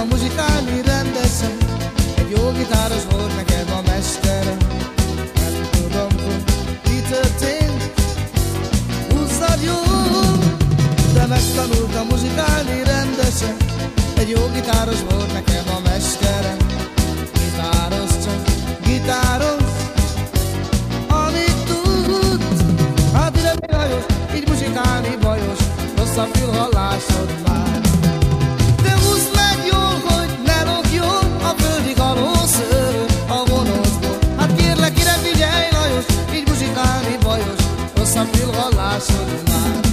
a muzsikálni rendesen Egy jó gitáros volt nekem a mestere. Nem tudom, hogy mi történt. Húzzad jól De megtanultam muzsikálni rendesen Egy jó gitáros volt nekem a mestere. Gitáros csak, gitáros. Amit tud Hát ide mi Így muzsikálni bajos. Rossz a fülhallásod már Rossz a fülhallásod már Hát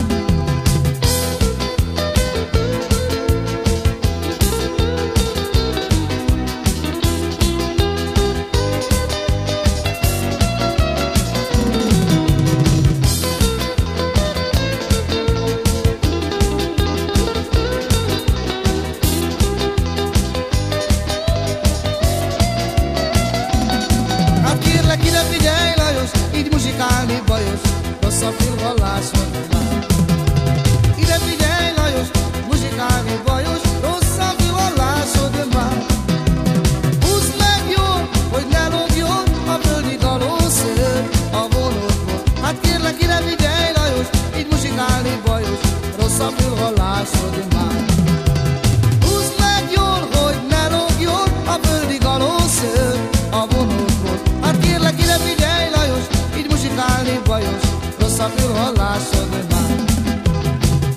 rossz a fülhallásod már.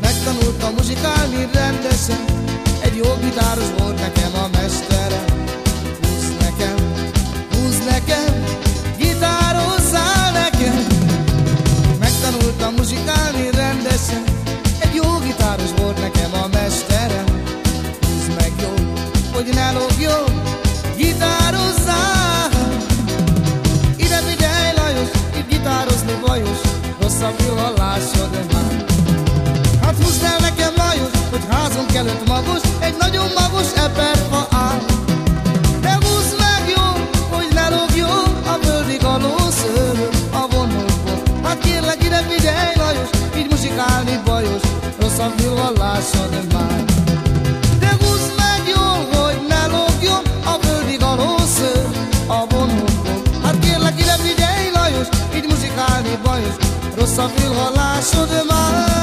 Megtanultam muzsikálni rendesen, egy jó gitáros volt nekem a mesterem. Húzd nekem, húzd nekem, gitározzál nekem. Megtanultam muzsikálni rendesen, egy jó gitáros volt nekem a mesterem. Húzd meg jó, hogy ne lógjon, rossz a fülhallásod már. Hát húzd el nekem Lajos, hogy házunk előtt magos, egy nagyon magos eperfa áll. De húzd meg jó, hogy ne lógjon a földi galószőr a vonókból. Hát kérlek ide figyelj Lajos, így muzsikálni bajos, rossz a fülhallásod már. Kérlek ide figyelj Lajos, így muzsikálni